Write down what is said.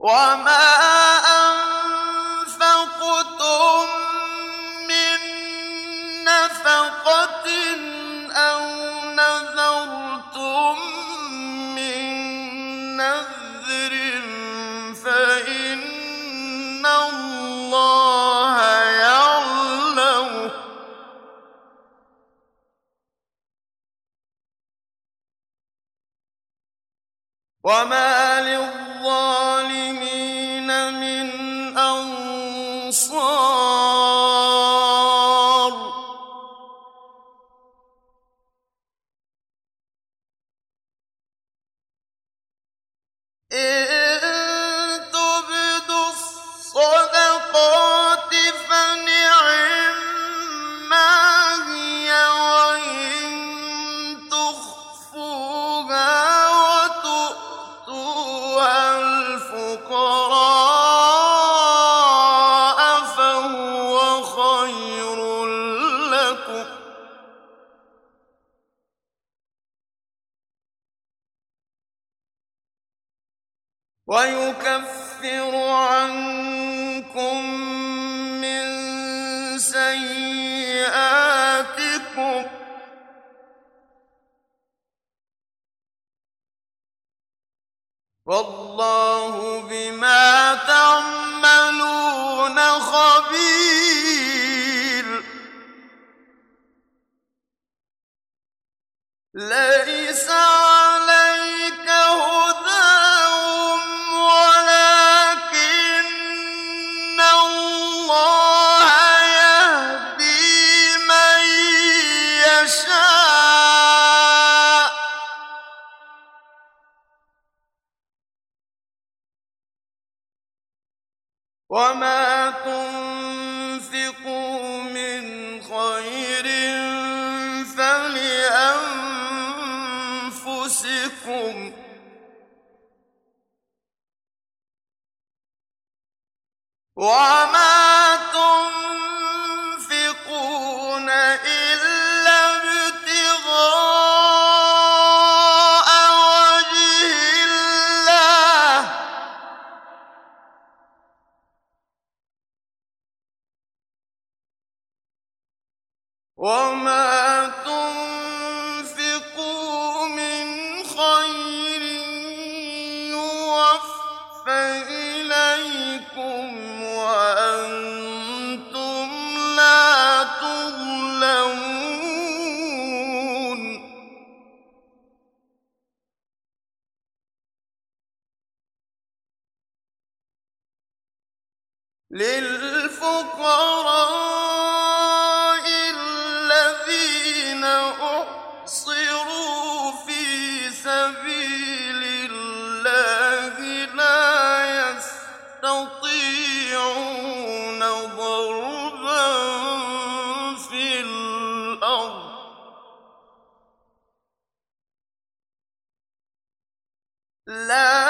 وما أنفقتم من نفقة أو نذرتم من نذر فإن الله وما للظالمين أنصار ويكفر عنكم من سيئاتكم. والله بما تعملون خبير. ليس وما من خير فلأنفسكم وما تنفقون إلا وما تنفقوا من خير يوف إليكم وأنتم لا تظلمون لا